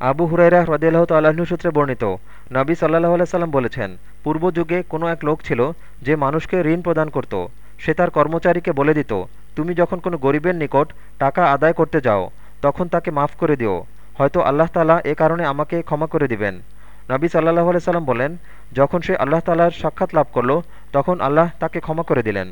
আবু হুরাইরা হ্রদিয়াল্লাহ তাল্লাহ্ন সূত্রে বর্ণিত, নবী সাল্লাহ আলাইসাল্লাম বলেছেন পূর্ব যুগে কোনো এক লোক ছিল যে মানুষকে ঋণ প্রদান করত। সে তার কর্মচারীকে বলে দিত, তুমি যখন কোনো গরিবের নিকট টাকা আদায় করতে যাও, তখন তাকে মাফ করে দিও। হয়তো আল্লাহ তালা এ কারণে আমাকে ক্ষমা করে দিবেন। নবী সাল্লাহ আলাইসাল্লাম বলেন, যখন সে আল্লাহ তালার সাক্ষাৎ লাভ করল, তখন আল্লাহ তাকে ক্ষমা করে দিলেন।